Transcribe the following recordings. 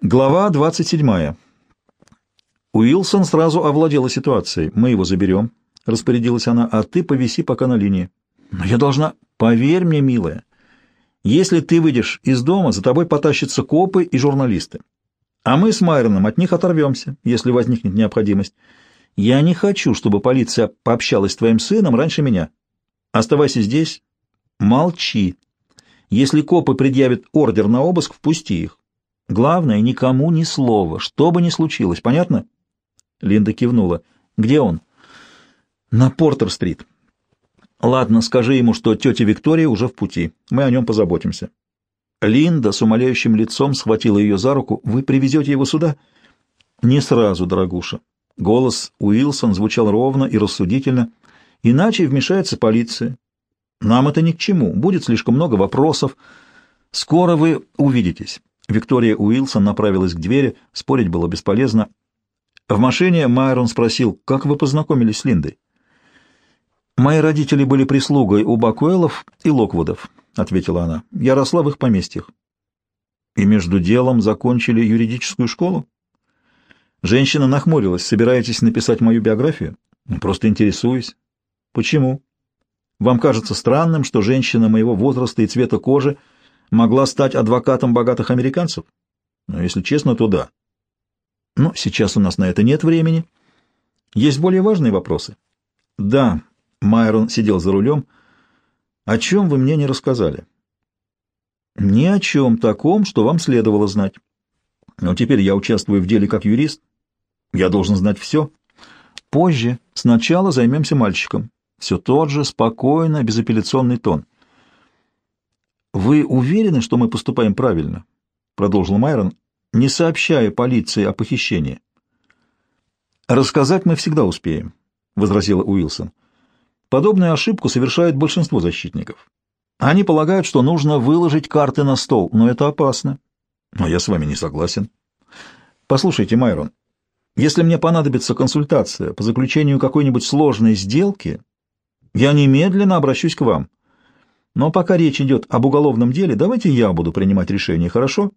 Глава 27. Уилсон сразу овладела ситуацией. «Мы его заберем», — распорядилась она, — «а ты повиси пока на линии». «Но я должна...» «Поверь мне, милая, если ты выйдешь из дома, за тобой потащатся копы и журналисты. А мы с Майроном от них оторвемся, если возникнет необходимость. Я не хочу, чтобы полиция пообщалась с твоим сыном раньше меня. Оставайся здесь, молчи. Если копы предъявят ордер на обыск, впусти их. Главное, никому ни слова, что бы ни случилось, понятно? Линда кивнула. Где он? На Портер-стрит. Ладно, скажи ему, что тетя Виктория уже в пути. Мы о нем позаботимся. Линда с умоляющим лицом схватила ее за руку. Вы привезете его сюда? Не сразу, дорогуша. Голос Уилсон звучал ровно и рассудительно. Иначе вмешается полиция. Нам это ни к чему. Будет слишком много вопросов. Скоро вы увидитесь. Виктория Уилсон направилась к двери, спорить было бесполезно. В машине Майрон спросил, как вы познакомились с Линдой? «Мои родители были прислугой у Бакуэлов и Локвудов», — ответила она. «Я росла в их поместьях». «И между делом закончили юридическую школу?» Женщина нахмурилась. «Собираетесь написать мою биографию?» «Просто интересуюсь». «Почему?» «Вам кажется странным, что женщина моего возраста и цвета кожи — могла стать адвокатом богатых американцев? Ну, если честно, то да. Но сейчас у нас на это нет времени. Есть более важные вопросы. Да, Майрон сидел за рулем. О чем вы мне не рассказали? Ни о чем таком, что вам следовало знать. Но теперь я участвую в деле как юрист. Я должен знать все. Позже. Сначала займемся мальчиком. Все тот же спокойно, безапелляционный тон. «Вы уверены, что мы поступаем правильно?» — продолжил Майрон, не сообщая полиции о похищении. «Рассказать мы всегда успеем», — возразила Уилсон. «Подобную ошибку совершает большинство защитников. Они полагают, что нужно выложить карты на стол, но это опасно. Но я с вами не согласен. Послушайте, Майрон, если мне понадобится консультация по заключению какой-нибудь сложной сделки, я немедленно обращусь к вам. Но пока речь идет об уголовном деле, давайте я буду принимать решение, хорошо?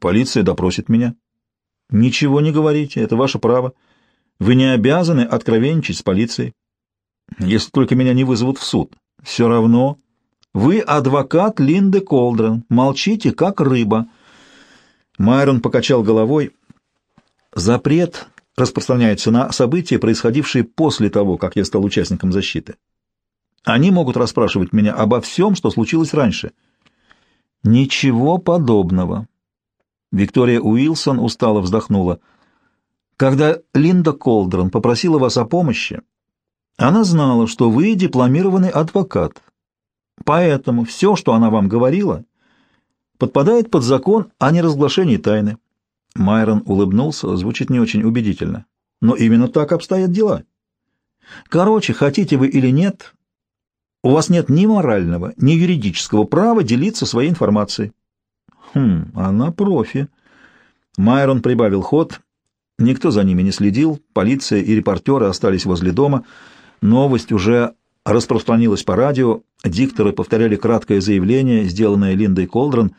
Полиция допросит меня. Ничего не говорите, это ваше право. Вы не обязаны откровенничать с полицией. Если только меня не вызовут в суд. Все равно. Вы адвокат Линды Колдрен. Молчите, как рыба. Майрон покачал головой. Запрет распространяется на события, происходившие после того, как я стал участником защиты. Они могут расспрашивать меня обо всем, что случилось раньше. Ничего подобного. Виктория Уилсон устало вздохнула. Когда Линда Колдрон попросила вас о помощи, она знала, что вы дипломированный адвокат. Поэтому все, что она вам говорила, подпадает под закон о неразглашении тайны. Майрон улыбнулся, звучит не очень убедительно. Но именно так обстоят дела. Короче, хотите вы или нет, у вас нет ни морального, ни юридического права делиться своей информацией. Хм, она профи. Майрон прибавил ход. Никто за ними не следил, полиция и репортеры остались возле дома. Новость уже распространилась по радио, дикторы повторяли краткое заявление, сделанное Линдой Колдрон.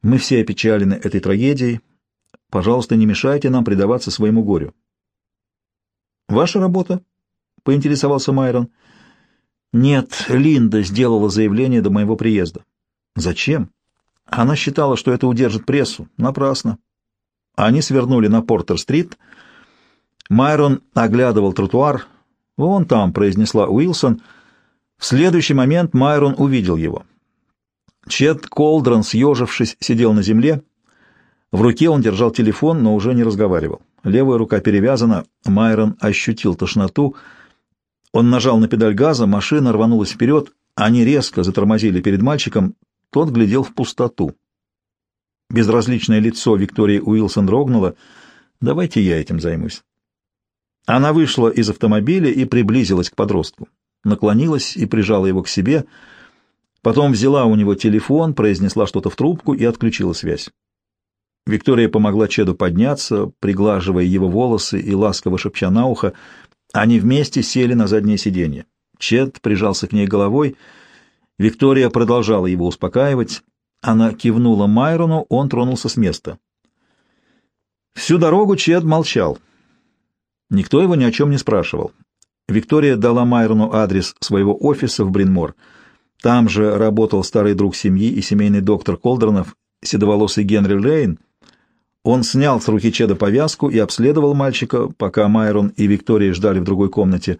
«Мы все опечалены этой трагедией. Пожалуйста, не мешайте нам предаваться своему горю». «Ваша работа?» — поинтересовался Майрон. — нет, Линда сделала заявление до моего приезда. Зачем? Она считала, что это удержит прессу. Напрасно. Они свернули на Портер-стрит. Майрон оглядывал тротуар. «Вон там», — произнесла Уилсон. В следующий момент Майрон увидел его. Чет Колдрон, съежившись, сидел на земле. В руке он держал телефон, но уже не разговаривал. Левая рука перевязана. Майрон ощутил тошноту — он нажал на педаль газа, машина рванулась вперед, они резко затормозили перед мальчиком, тот глядел в пустоту. Безразличное лицо Виктории Уилсон дрогнуло. «Давайте я этим займусь». Она вышла из автомобиля и приблизилась к подростку. Наклонилась и прижала его к себе. Потом взяла у него телефон, произнесла что-то в трубку и отключила связь. Виктория помогла Чеду подняться, приглаживая его волосы и ласково шепча на ухо, они вместе сели на заднее сиденье. Чет прижался к ней головой. Виктория продолжала его успокаивать. Она кивнула Майрону, он тронулся с места. Всю дорогу Чед молчал. Никто его ни о чем не спрашивал. Виктория дала Майрону адрес своего офиса в Бринмор. Там же работал старый друг семьи и семейный доктор Колдернов, седоволосый Генри Лейн. Он снял с руки Чеда повязку и обследовал мальчика, пока Майрон и Виктория ждали в другой комнате.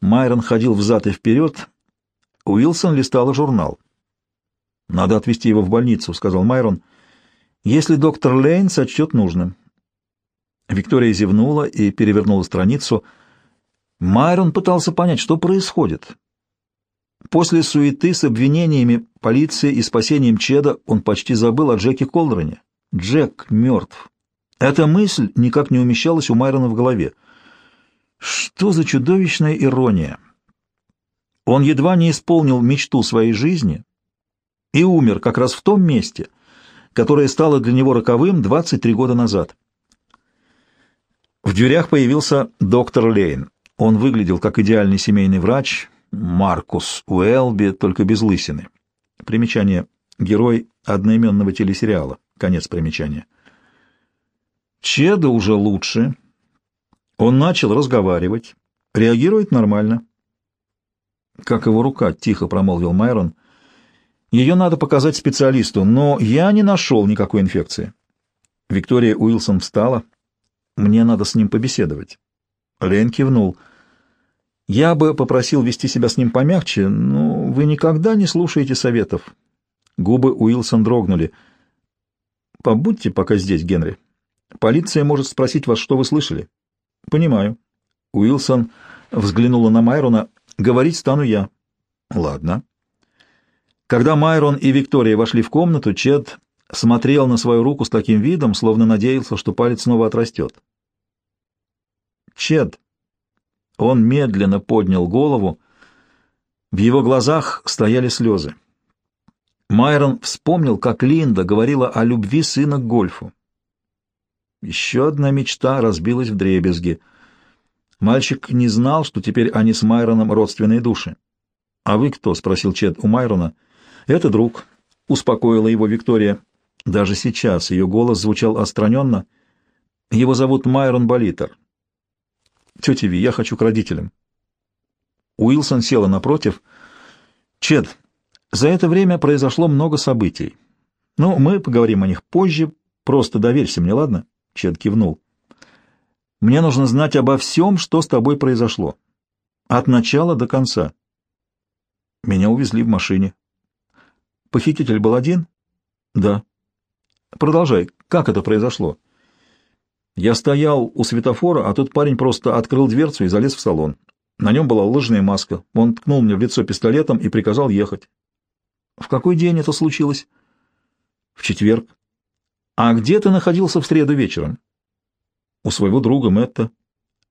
Майрон ходил взад и вперед. Уилсон листал журнал. «Надо отвезти его в больницу», — сказал Майрон, — «если доктор Лейн сочтет нужным». Виктория зевнула и перевернула страницу — Майрон пытался понять, что происходит. После суеты с обвинениями полиции и спасением Чеда он почти забыл о Джеке Колдроне. Джек мертв. Эта мысль никак не умещалась у Майрона в голове. Что за чудовищная ирония! Он едва не исполнил мечту своей жизни и умер как раз в том месте, которое стало для него роковым 23 года назад. В дверях появился доктор Лейн. Он выглядел как идеальный семейный врач, Маркус Уэлби, только без лысины. Примечание. Герой одноименного телесериала. Конец примечания. Чеда уже лучше. Он начал разговаривать. Реагирует нормально. «Как его рука?» — тихо промолвил Майрон. «Ее надо показать специалисту, но я не нашел никакой инфекции». Виктория Уилсон встала. «Мне надо с ним побеседовать». Лен кивнул — я бы попросил вести себя с ним помягче, но вы никогда не слушаете советов. Губы Уилсон дрогнули. Побудьте пока здесь, Генри. Полиция может спросить вас, что вы слышали. Понимаю. Уилсон взглянула на Майрона. Говорить стану я. Ладно. Когда Майрон и Виктория вошли в комнату, Чед смотрел на свою руку с таким видом, словно надеялся, что палец снова отрастет. «Чед», он медленно поднял голову. В его глазах стояли слезы. Майрон вспомнил, как Линда говорила о любви сына к гольфу. Еще одна мечта разбилась в дребезги. Мальчик не знал, что теперь они с Майроном родственные души. «А вы кто?» — спросил Чед у Майрона. «Это друг», — успокоила его Виктория. Даже сейчас ее голос звучал отстраненно. «Его зовут Майрон Болитер. Тетя Ви, я хочу к родителям. Уилсон села напротив. Чед, за это время произошло много событий. Ну, мы поговорим о них позже. Просто доверься мне, ладно? Чед кивнул. Мне нужно знать обо всем, что с тобой произошло. От начала до конца. Меня увезли в машине. Похититель был один? Да. Продолжай. Как это произошло? — я стоял у светофора, а тут парень просто открыл дверцу и залез в салон. На нем была ложная маска. Он ткнул мне в лицо пистолетом и приказал ехать. В какой день это случилось? В четверг. А где ты находился в среду вечером? У своего друга Мэтта.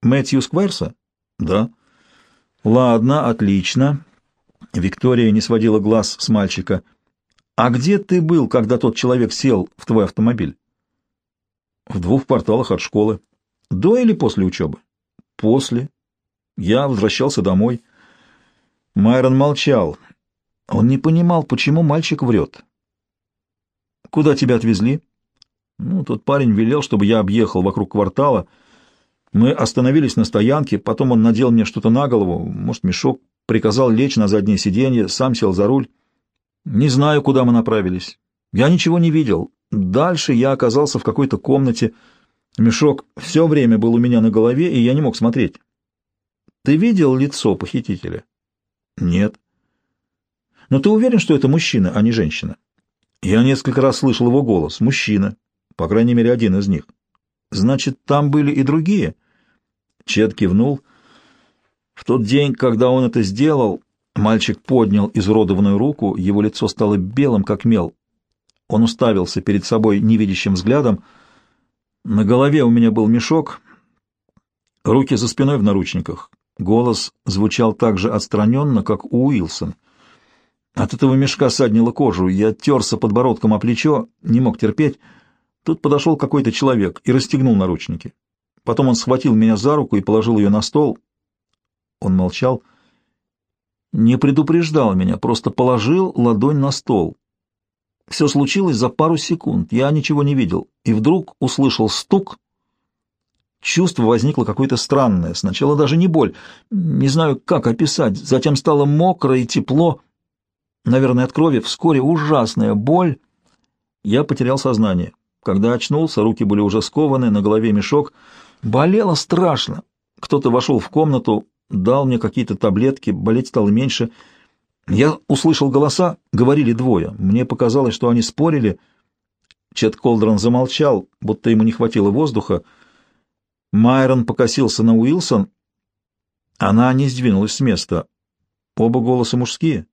Мэтью Сквайрса? Да. Ладно, отлично. Виктория не сводила глаз с мальчика. А где ты был, когда тот человек сел в твой автомобиль? В двух кварталах от школы. До или после учебы? После. Я возвращался домой. Майрон молчал. Он не понимал, почему мальчик врет. «Куда тебя отвезли?» Ну, тот парень велел, чтобы я объехал вокруг квартала. Мы остановились на стоянке, потом он надел мне что-то на голову, может, мешок, приказал лечь на заднее сиденье, сам сел за руль. Не знаю, куда мы направились. Я ничего не видел. Дальше я оказался в какой-то комнате. Мешок все время был у меня на голове, и я не мог смотреть. Ты видел лицо похитителя? Нет. Но ты уверен, что это мужчина, а не женщина? Я несколько раз слышал его голос. Мужчина. По крайней мере, один из них. Значит, там были и другие? Чет кивнул. В тот день, когда он это сделал, мальчик поднял изуродованную руку, его лицо стало белым, как мел. Он уставился перед собой невидящим взглядом. На голове у меня был мешок, руки за спиной в наручниках. Голос звучал так же отстраненно, как у Уилсон. От этого мешка саднила кожу. Я терся подбородком о плечо, не мог терпеть. Тут подошел какой-то человек и расстегнул наручники. Потом он схватил меня за руку и положил ее на стол. Он молчал. Не предупреждал меня, просто положил ладонь на стол. Все случилось за пару секунд, я ничего не видел, и вдруг услышал стук, Чувство возникло какое-то странное. Сначала даже не боль. Не знаю, как описать. Затем стало мокро и тепло. Наверное, от крови. Вскоре ужасная боль. Я потерял сознание. Когда очнулся, руки были уже скованы, на голове мешок. Болело страшно. Кто-то вошел в комнату, дал мне какие-то таблетки, болеть стало меньше. Я услышал голоса, говорили двое. Мне показалось, что они спорили. Чет Колдрон замолчал, будто ему не хватило воздуха. Майрон покосился на Уилсон. Она не сдвинулась с места. Оба голоса мужские.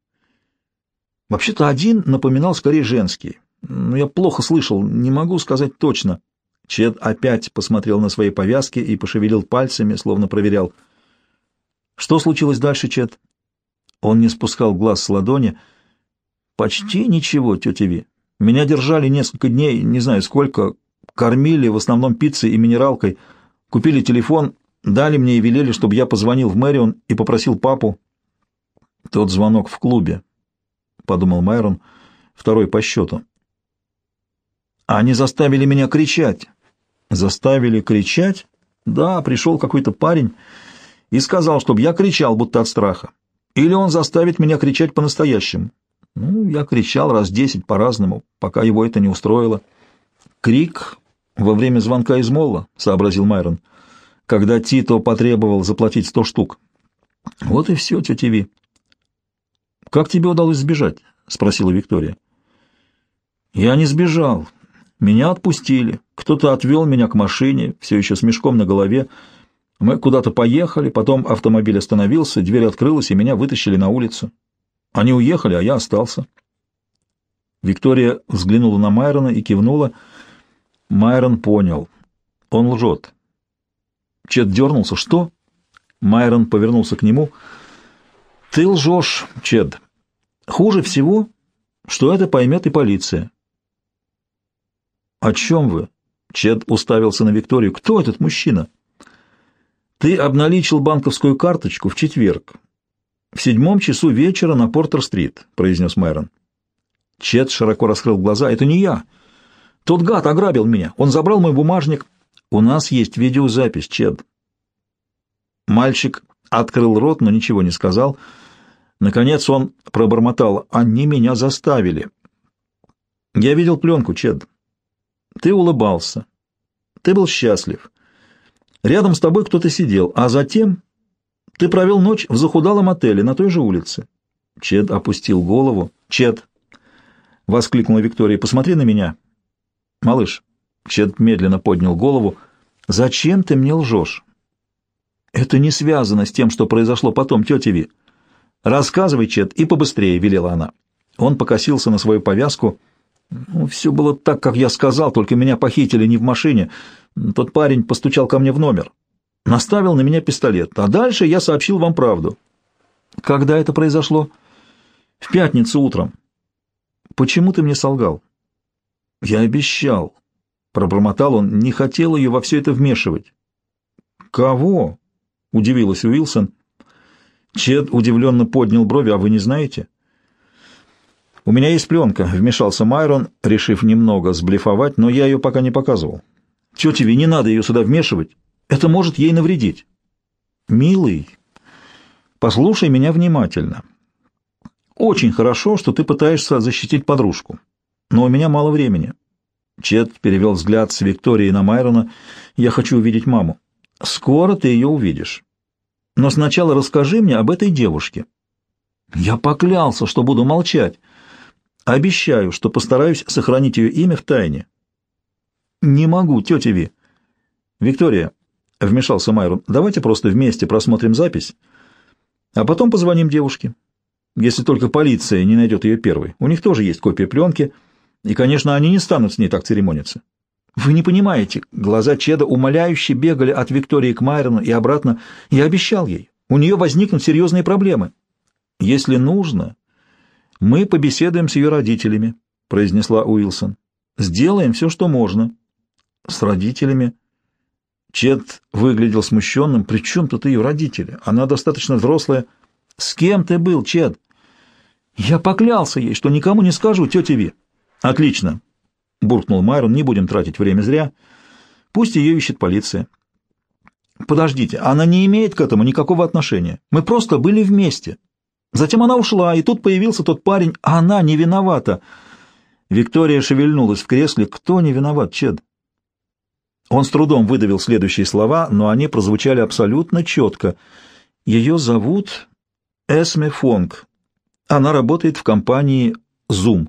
Вообще-то один напоминал скорее женский. Но я плохо слышал, не могу сказать точно. Чед опять посмотрел на свои повязки и пошевелил пальцами, словно проверял. Что случилось дальше, Чед? Он не спускал глаз с ладони. Почти ничего, тетя Ви. Меня держали несколько дней, не знаю сколько, кормили в основном пиццей и минералкой — Купили телефон, дали мне и велели, чтобы я позвонил в Мэрион и попросил папу. Тот звонок в клубе, — подумал Майрон, второй по счету. Они заставили меня кричать. Заставили кричать? Да, пришел какой-то парень и сказал, чтобы я кричал, будто от страха. Или он заставит меня кричать по-настоящему. Ну, я кричал раз десять по-разному, пока его это не устроило. Крик во время звонка из Молла, — сообразил Майрон, — когда Тито потребовал заплатить сто штук. Вот и все, тетя Ви. — Как тебе удалось сбежать? — спросила Виктория. — Я не сбежал. Меня отпустили. Кто-то отвел меня к машине, все еще с мешком на голове. Мы куда-то поехали, потом автомобиль остановился, дверь открылась, и меня вытащили на улицу. Они уехали, а я остался. Виктория взглянула на Майрона и кивнула — Майрон понял. Он лжет. Чет дернулся. «Что?» Майрон повернулся к нему. «Ты лжешь, Чед. Хуже всего, что это поймет и полиция». «О чем вы?» Чед уставился на Викторию. «Кто этот мужчина?» «Ты обналичил банковскую карточку в четверг, в седьмом часу вечера на Портер-стрит», — произнес Майрон. Чед широко раскрыл глаза. «Это не я. Тот гад ограбил меня. Он забрал мой бумажник. У нас есть видеозапись, Чед. Мальчик открыл рот, но ничего не сказал. Наконец он пробормотал. Они меня заставили. Я видел пленку, Чед. Ты улыбался. Ты был счастлив. Рядом с тобой кто-то сидел, а затем ты провел ночь в захудалом отеле на той же улице. Чед опустил голову. Чед, — воскликнула Виктория, — посмотри на меня. — «Малыш», — Чед медленно поднял голову, — «зачем ты мне лжешь?» «Это не связано с тем, что произошло потом, тетя Ви». «Рассказывай, Чед, и побыстрее», — велела она. Он покосился на свою повязку. Ну, «Все было так, как я сказал, только меня похитили не в машине. Тот парень постучал ко мне в номер. Наставил на меня пистолет, а дальше я сообщил вам правду». «Когда это произошло?» «В пятницу утром». «Почему ты мне солгал?» Я обещал. Пробормотал он, не хотел ее во все это вмешивать. Кого? Удивилась Уилсон. Чед удивленно поднял брови, а вы не знаете? У меня есть пленка, вмешался Майрон, решив немного сблефовать, но я ее пока не показывал. Тете Ви, не надо ее сюда вмешивать. Это может ей навредить. Милый, послушай меня внимательно. Очень хорошо, что ты пытаешься защитить подружку но у меня мало времени. Чет перевел взгляд с Виктории на Майрона. «Я хочу увидеть маму». «Скоро ты ее увидишь. Но сначала расскажи мне об этой девушке». «Я поклялся, что буду молчать. Обещаю, что постараюсь сохранить ее имя в тайне». «Не могу, тетя Ви». «Виктория», — вмешался Майрон, — «давайте просто вместе просмотрим запись, а потом позвоним девушке, если только полиция не найдет ее первой. У них тоже есть копия пленки». И, конечно, они не станут с ней так церемониться. Вы не понимаете, глаза Чеда умоляюще бегали от Виктории к Майрону и обратно. Я обещал ей, у нее возникнут серьезные проблемы. Если нужно, мы побеседуем с ее родителями, произнесла Уилсон. Сделаем все, что можно. С родителями? Чед выглядел смущенным. При чем тут ее родители? Она достаточно взрослая. С кем ты был, Чед? Я поклялся ей, что никому не скажу, тетя Ви. «Отлично», — буркнул Майрон, — «не будем тратить время зря. Пусть ее ищет полиция». Подождите, она не имеет к этому никакого отношения. Мы просто были вместе. Затем она ушла, и тут появился тот парень, а она не виновата. Виктория шевельнулась в кресле. Кто не виноват, Чед? Он с трудом выдавил следующие слова, но они прозвучали абсолютно четко. Ее зовут Эсме Фонг. Она работает в компании Zoom.